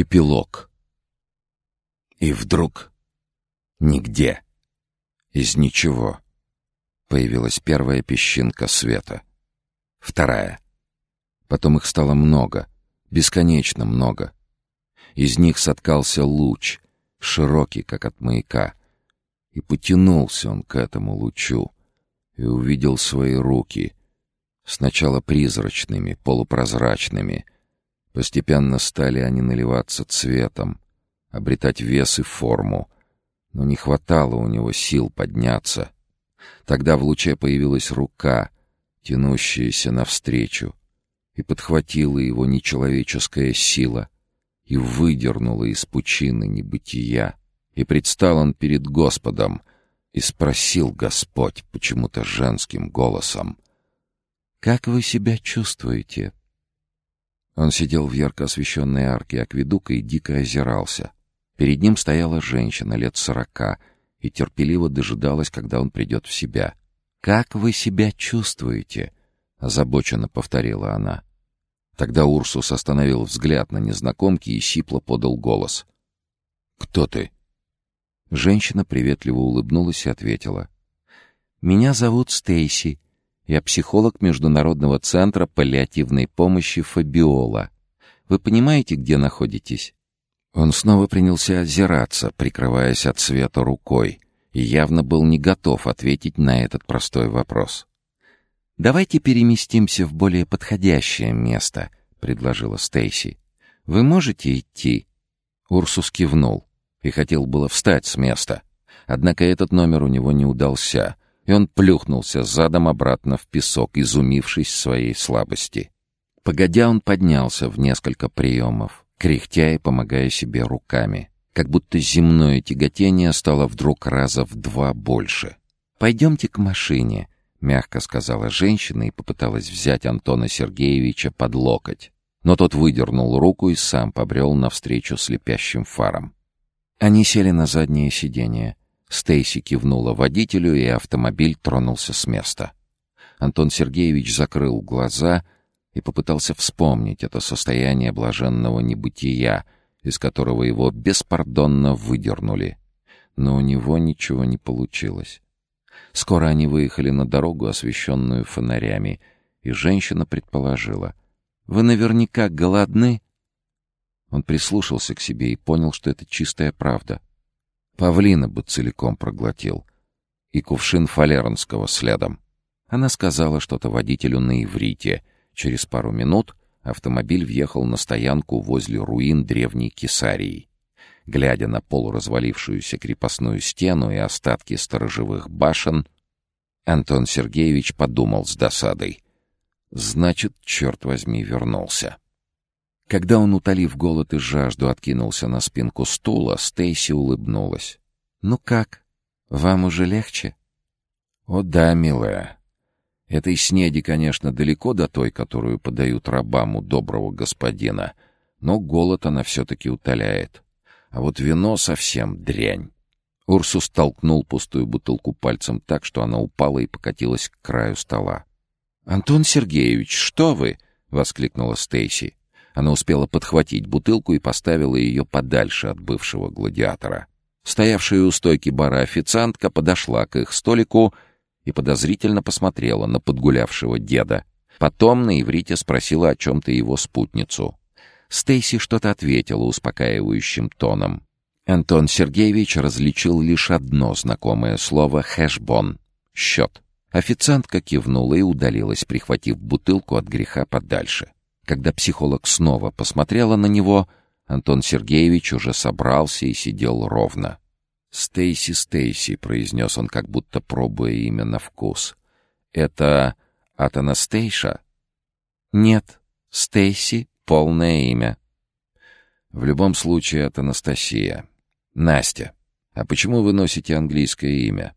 Эпилог. И вдруг нигде, из ничего, появилась первая песчинка света. Вторая. Потом их стало много, бесконечно много. Из них соткался луч, широкий, как от маяка. И потянулся он к этому лучу и увидел свои руки, сначала призрачными, полупрозрачными — Постепенно стали они наливаться цветом, обретать вес и форму, но не хватало у него сил подняться. Тогда в луче появилась рука, тянущаяся навстречу, и подхватила его нечеловеческая сила и выдернула из пучины небытия. И предстал он перед Господом, и спросил Господь почему-то женским голосом, «Как вы себя чувствуете?» Он сидел в ярко освещенной арке акведука и дико озирался. Перед ним стояла женщина лет сорока и терпеливо дожидалась, когда он придет в себя. «Как вы себя чувствуете?» — озабоченно повторила она. Тогда Урсус остановил взгляд на незнакомки и сипло подал голос. «Кто ты?» Женщина приветливо улыбнулась и ответила. «Меня зовут Стейси. Я психолог Международного центра паллиативной помощи «Фабиола». Вы понимаете, где находитесь?» Он снова принялся озираться, прикрываясь от света рукой, и явно был не готов ответить на этот простой вопрос. «Давайте переместимся в более подходящее место», — предложила Стейси. «Вы можете идти?» Урсус кивнул и хотел было встать с места. Однако этот номер у него не удался — и он плюхнулся задом обратно в песок, изумившись своей слабости. Погодя, он поднялся в несколько приемов, кряхтя и помогая себе руками, как будто земное тяготение стало вдруг раза в два больше. «Пойдемте к машине», — мягко сказала женщина и попыталась взять Антона Сергеевича под локоть. Но тот выдернул руку и сам побрел навстречу слепящим фарам. Они сели на заднее сиденье. Стейси кивнула водителю, и автомобиль тронулся с места. Антон Сергеевич закрыл глаза и попытался вспомнить это состояние блаженного небытия, из которого его беспардонно выдернули. Но у него ничего не получилось. Скоро они выехали на дорогу, освещенную фонарями, и женщина предположила. «Вы наверняка голодны?» Он прислушался к себе и понял, что это чистая правда — Павлина бы целиком проглотил. И кувшин фалернского следом. Она сказала что-то водителю на иврите. Через пару минут автомобиль въехал на стоянку возле руин древней Кесарии. Глядя на полуразвалившуюся крепостную стену и остатки сторожевых башен, Антон Сергеевич подумал с досадой. «Значит, черт возьми, вернулся». Когда он, утолив голод и жажду, откинулся на спинку стула, Стейси улыбнулась. «Ну как? Вам уже легче?» «О да, милая. Этой снеди, конечно, далеко до той, которую подают рабам у доброго господина, но голод она все-таки утоляет. А вот вино совсем дрянь». Урсус толкнул пустую бутылку пальцем так, что она упала и покатилась к краю стола. «Антон Сергеевич, что вы?» — воскликнула Стейси. Она успела подхватить бутылку и поставила ее подальше от бывшего гладиатора. Стоявшая у стойки бара официантка подошла к их столику и подозрительно посмотрела на подгулявшего деда. Потом на иврите спросила о чем-то его спутницу. Стейси что-то ответила успокаивающим тоном. Антон Сергеевич различил лишь одно знакомое слово «хэшбон» — «счет». Официантка кивнула и удалилась, прихватив бутылку от греха подальше. Когда психолог снова посмотрела на него, Антон Сергеевич уже собрался и сидел ровно. «Стейси, Стейси», — произнес он, как будто пробуя имя на вкус. «Это от Анастейша?» «Нет, Стейси — полное имя». «В любом случае, это Анастасия. Настя. А почему вы носите английское имя?»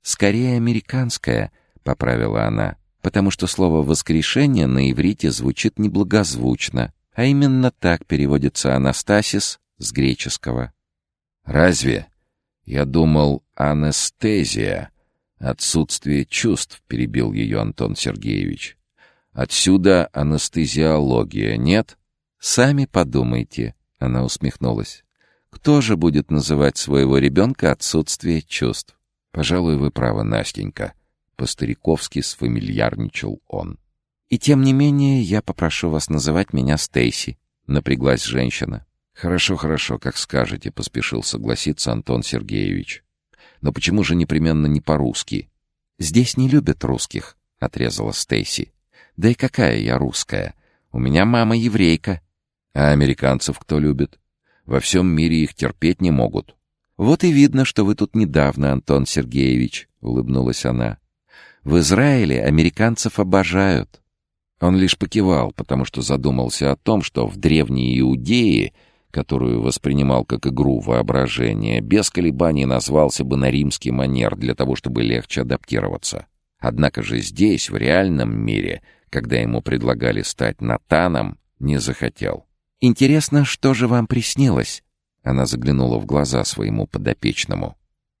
«Скорее американское», — поправила она потому что слово «воскрешение» на иврите звучит неблагозвучно, а именно так переводится «анастасис» с греческого. «Разве? Я думал, анестезия, отсутствие чувств», — перебил ее Антон Сергеевич. «Отсюда анестезиология, нет?» «Сами подумайте», — Она усмехнулась. «Кто же будет называть своего ребенка отсутствие чувств?» «Пожалуй, вы правы, Настенька», — по-стариковски сфамильярничал он. «И тем не менее я попрошу вас называть меня Стейси», — напряглась женщина. «Хорошо, хорошо, как скажете», — поспешил согласиться Антон Сергеевич. «Но почему же непременно не по-русски?» «Здесь не любят русских», — отрезала Стейси. «Да и какая я русская? У меня мама еврейка». «А американцев кто любит? Во всем мире их терпеть не могут». «Вот и видно, что вы тут недавно, Антон Сергеевич», — улыбнулась она. «В Израиле американцев обожают». Он лишь покивал, потому что задумался о том, что в древней Иудее которую воспринимал как игру воображения, без колебаний назвался бы на римский манер для того, чтобы легче адаптироваться. Однако же здесь, в реальном мире, когда ему предлагали стать Натаном, не захотел. «Интересно, что же вам приснилось?» Она заглянула в глаза своему подопечному.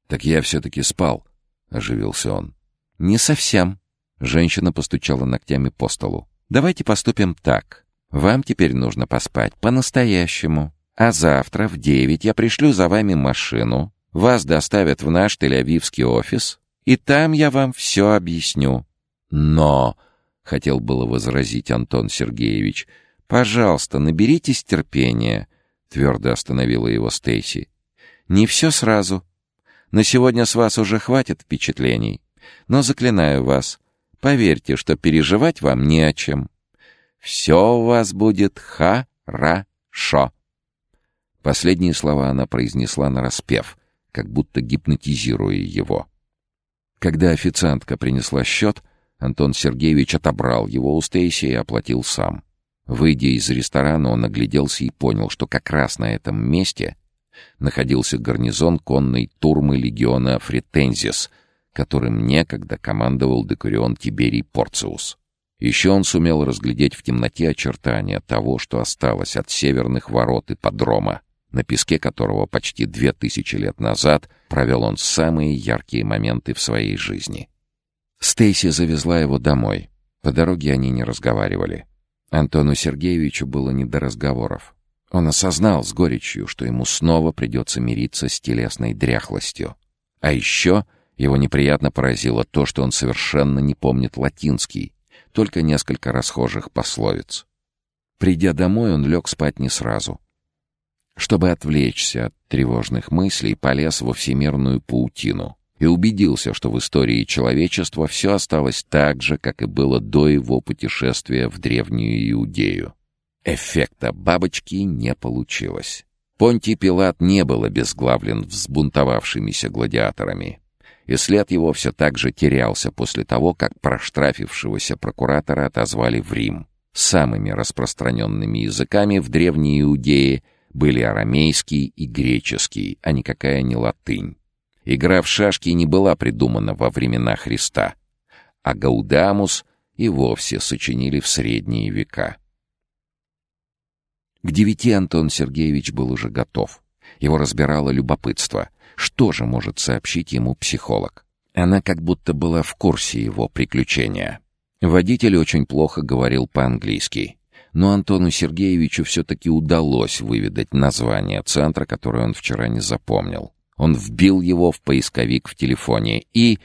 «Так я все-таки спал», — оживился он. «Не совсем». Женщина постучала ногтями по столу. «Давайте поступим так. Вам теперь нужно поспать по-настоящему. А завтра в девять я пришлю за вами машину, вас доставят в наш Тель-Авивский офис, и там я вам все объясню. Но, — хотел было возразить Антон Сергеевич, — пожалуйста, наберитесь терпения, — твердо остановила его Стейси. Не все сразу. На сегодня с вас уже хватит впечатлений. Но заклинаю вас, поверьте, что переживать вам не о чем. Все у вас будет хорошо. Последние слова она произнесла нараспев, как будто гипнотизируя его. Когда официантка принесла счет, Антон Сергеевич отобрал его у Стейси и оплатил сам. Выйдя из ресторана, он огляделся и понял, что как раз на этом месте находился гарнизон конной турмы легиона Фретензис, которым некогда командовал декурион Тиберий Порциус. Еще он сумел разглядеть в темноте очертания того, что осталось от северных ворот и подрома, на песке которого почти две тысячи лет назад провел он самые яркие моменты в своей жизни. Стейси завезла его домой. По дороге они не разговаривали. Антону Сергеевичу было не до разговоров. Он осознал с горечью, что ему снова придется мириться с телесной дряхлостью. А еще его неприятно поразило то, что он совершенно не помнит латинский, только несколько расхожих пословиц. Придя домой, он лег спать не сразу. Чтобы отвлечься от тревожных мыслей, полез во всемирную паутину и убедился, что в истории человечества все осталось так же, как и было до его путешествия в древнюю Иудею. Эффекта бабочки не получилось. Понтий Пилат не был обезглавлен взбунтовавшимися гладиаторами, и след его все так же терялся после того, как проштрафившегося прокуратора отозвали в Рим. Самыми распространенными языками в Древней Иудее были арамейский и греческий, а никакая не латынь. Игра в шашки не была придумана во времена Христа, а Гаудамус и вовсе сочинили в средние века. К девяти Антон Сергеевич был уже готов. Его разбирало любопытство. Что же может сообщить ему психолог? Она как будто была в курсе его приключения. Водитель очень плохо говорил по-английски но Антону Сергеевичу все-таки удалось выведать название центра, которое он вчера не запомнил. Он вбил его в поисковик в телефоне и...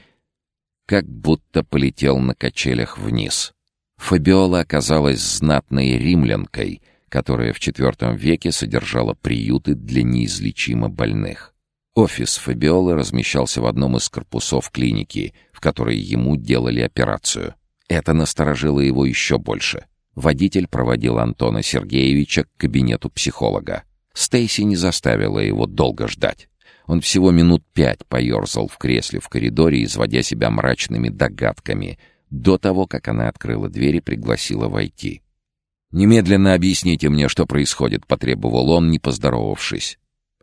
как будто полетел на качелях вниз. Фабиола оказалась знатной римлянкой, которая в IV веке содержала приюты для неизлечимо больных. Офис Фабиолы размещался в одном из корпусов клиники, в которой ему делали операцию. Это насторожило его еще больше — Водитель проводил Антона Сергеевича к кабинету психолога. Стейси не заставила его долго ждать. Он всего минут пять поерзал в кресле в коридоре, изводя себя мрачными догадками, до того, как она открыла дверь и пригласила войти. «Немедленно объясните мне, что происходит», — потребовал он, не поздоровавшись.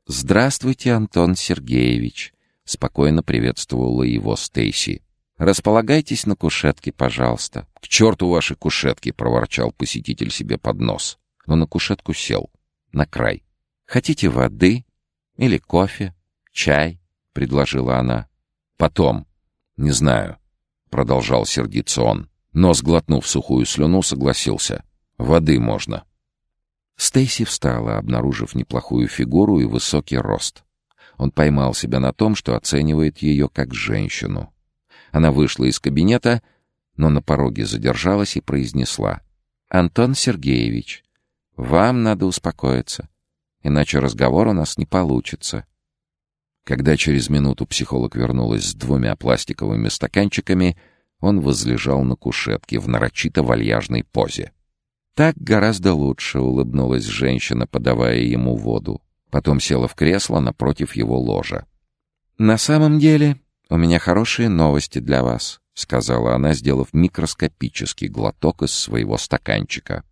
«Здравствуйте, Антон Сергеевич», — спокойно приветствовала его Стейси. «Располагайтесь на кушетке, пожалуйста». «К черту ваши кушетки!» — проворчал посетитель себе под нос. Но на кушетку сел. На край. «Хотите воды? Или кофе? Чай?» — предложила она. «Потом. Не знаю», — продолжал сердиться он. Но, сглотнув сухую слюну, согласился. «Воды можно». Стейси встала, обнаружив неплохую фигуру и высокий рост. Он поймал себя на том, что оценивает ее как женщину. Она вышла из кабинета, но на пороге задержалась и произнесла. «Антон Сергеевич, вам надо успокоиться, иначе разговор у нас не получится». Когда через минуту психолог вернулась с двумя пластиковыми стаканчиками, он возлежал на кушетке в нарочито вальяжной позе. «Так гораздо лучше», — улыбнулась женщина, подавая ему воду. Потом села в кресло напротив его ложа. «На самом деле, у меня хорошие новости для вас», — сказала она, сделав микроскопический глоток из своего стаканчика.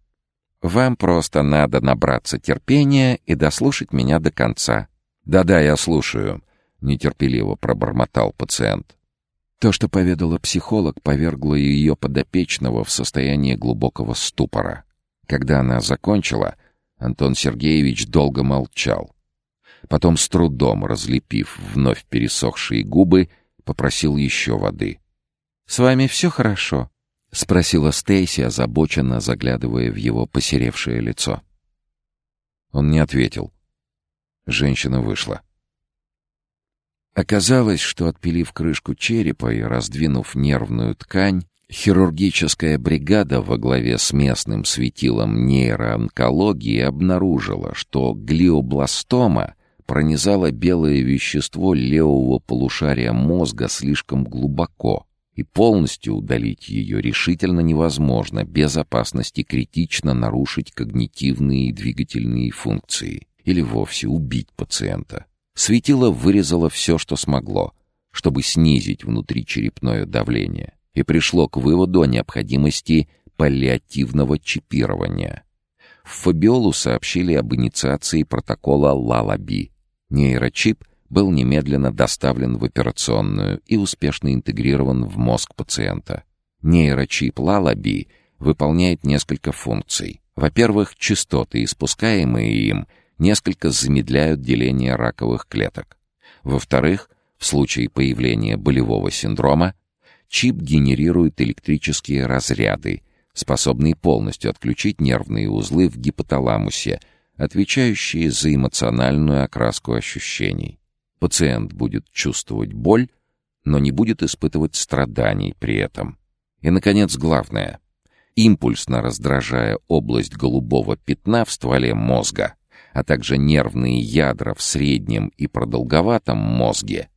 «Вам просто надо набраться терпения и дослушать меня до конца». «Да-да, я слушаю», — нетерпеливо пробормотал пациент. То, что поведала психолог, повергло ее подопечного в состояние глубокого ступора. Когда она закончила, Антон Сергеевич долго молчал. Потом, с трудом разлепив вновь пересохшие губы, попросил еще воды. «С вами все хорошо?» — спросила Стейси, озабоченно заглядывая в его посеревшее лицо. Он не ответил. Женщина вышла. Оказалось, что, отпилив крышку черепа и раздвинув нервную ткань, Хирургическая бригада во главе с местным светилом нейроонкологии обнаружила, что глиобластома пронизала белое вещество левого полушария мозга слишком глубоко, и полностью удалить ее решительно невозможно без опасности критично нарушить когнитивные и двигательные функции или вовсе убить пациента. Светило вырезало все, что смогло, чтобы снизить внутричерепное давление и пришло к выводу о необходимости паллиативного чипирования. В Фабиолу сообщили об инициации протокола Лалаби. Нейрочип был немедленно доставлен в операционную и успешно интегрирован в мозг пациента. Нейрочип Лалаби выполняет несколько функций. Во-первых, частоты, испускаемые им, несколько замедляют деление раковых клеток. Во-вторых, в случае появления болевого синдрома Чип генерирует электрические разряды, способные полностью отключить нервные узлы в гипоталамусе, отвечающие за эмоциональную окраску ощущений. Пациент будет чувствовать боль, но не будет испытывать страданий при этом. И, наконец, главное. Импульсно раздражая область голубого пятна в стволе мозга, а также нервные ядра в среднем и продолговатом мозге,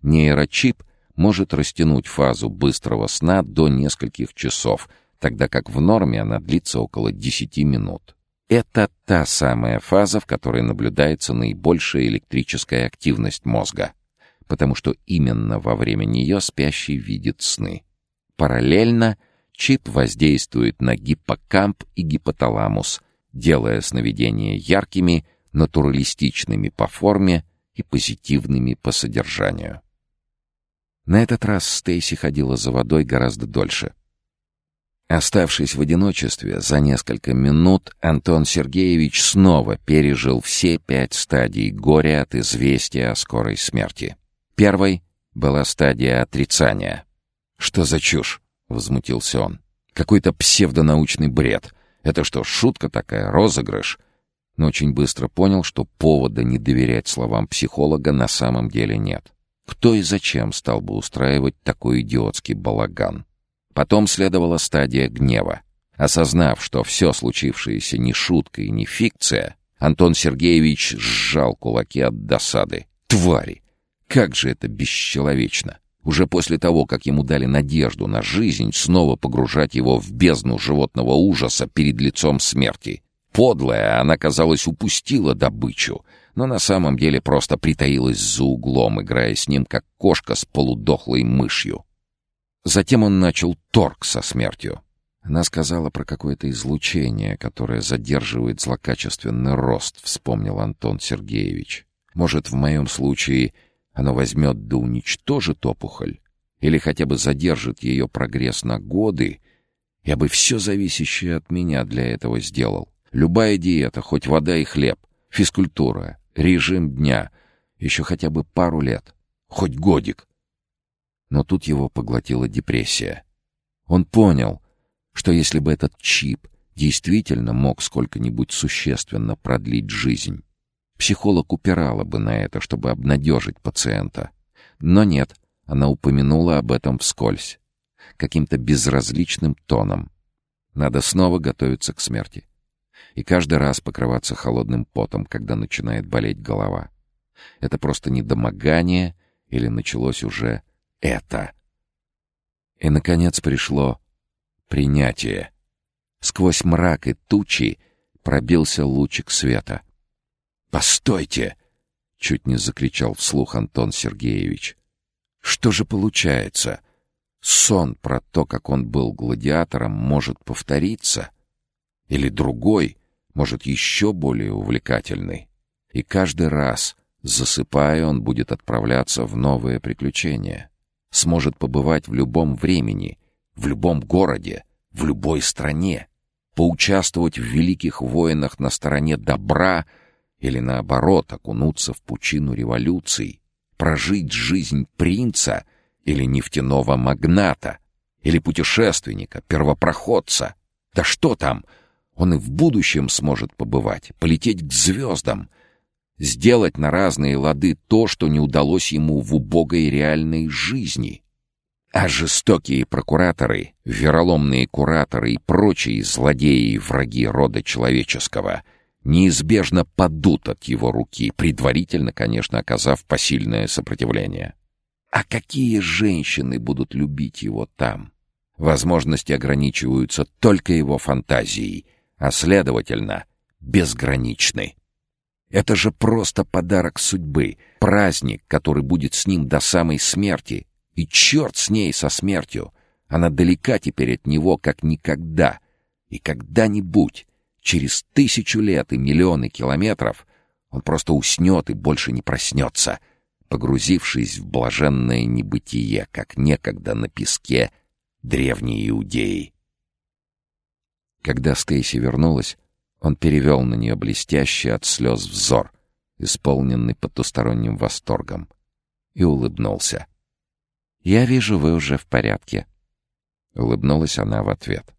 нейрочип — может растянуть фазу быстрого сна до нескольких часов, тогда как в норме она длится около 10 минут. Это та самая фаза, в которой наблюдается наибольшая электрическая активность мозга, потому что именно во время нее спящий видит сны. Параллельно чип воздействует на гиппокамп и гипоталамус, делая сновидения яркими, натуралистичными по форме и позитивными по содержанию. На этот раз Стейси ходила за водой гораздо дольше. Оставшись в одиночестве, за несколько минут Антон Сергеевич снова пережил все пять стадий горя от известия о скорой смерти. Первой была стадия отрицания. «Что за чушь?» — возмутился он. «Какой-то псевдонаучный бред. Это что, шутка такая, розыгрыш?» Но очень быстро понял, что повода не доверять словам психолога на самом деле нет. Кто и зачем стал бы устраивать такой идиотский балаган? Потом следовала стадия гнева. Осознав, что все случившееся не шутка и не фикция, Антон Сергеевич сжал кулаки от досады. Твари! Как же это бесчеловечно! Уже после того, как ему дали надежду на жизнь, снова погружать его в бездну животного ужаса перед лицом смерти. Подлая, она, казалось, упустила добычу — но на самом деле просто притаилась за углом, играя с ним, как кошка с полудохлой мышью. Затем он начал торг со смертью. Она сказала про какое-то излучение, которое задерживает злокачественный рост, вспомнил Антон Сергеевич. Может, в моем случае оно возьмет да уничтожит опухоль? Или хотя бы задержит ее прогресс на годы? Я бы все зависящее от меня для этого сделал. Любая диета, хоть вода и хлеб, физкультура, режим дня, еще хотя бы пару лет, хоть годик. Но тут его поглотила депрессия. Он понял, что если бы этот чип действительно мог сколько-нибудь существенно продлить жизнь. Психолог упирала бы на это, чтобы обнадежить пациента. Но нет, она упомянула об этом вскользь, каким-то безразличным тоном. Надо снова готовиться к смерти. И каждый раз покрываться холодным потом, когда начинает болеть голова. Это просто недомогание или началось уже это. И, наконец, пришло принятие. Сквозь мрак и тучи пробился лучик света. «Постойте!» — чуть не закричал вслух Антон Сергеевич. «Что же получается? Сон про то, как он был гладиатором, может повториться? Или другой, может, еще более увлекательный? И каждый раз, засыпая, он будет отправляться в новые приключения. Сможет побывать в любом времени, в любом городе, в любой стране, поучаствовать в великих войнах на стороне добра — или наоборот окунуться в пучину революций, прожить жизнь принца или нефтяного магната, или путешественника, первопроходца. Да что там, он и в будущем сможет побывать, полететь к звездам, сделать на разные лады то, что не удалось ему в убогой реальной жизни. А жестокие прокураторы, вероломные кураторы и прочие злодеи и враги рода человеческого — неизбежно падут от его руки, предварительно, конечно, оказав посильное сопротивление. А какие женщины будут любить его там? Возможности ограничиваются только его фантазией, а, следовательно, безграничны. Это же просто подарок судьбы, праздник, который будет с ним до самой смерти. И черт с ней, со смертью! Она далека теперь от него, как никогда. И когда-нибудь Через тысячу лет и миллионы километров он просто уснет и больше не проснется, погрузившись в блаженное небытие, как некогда на песке древние иудеи. Когда Стейси вернулась, он перевел на нее блестящий от слез взор, исполненный потусторонним восторгом, и улыбнулся. «Я вижу, вы уже в порядке». Улыбнулась она в ответ.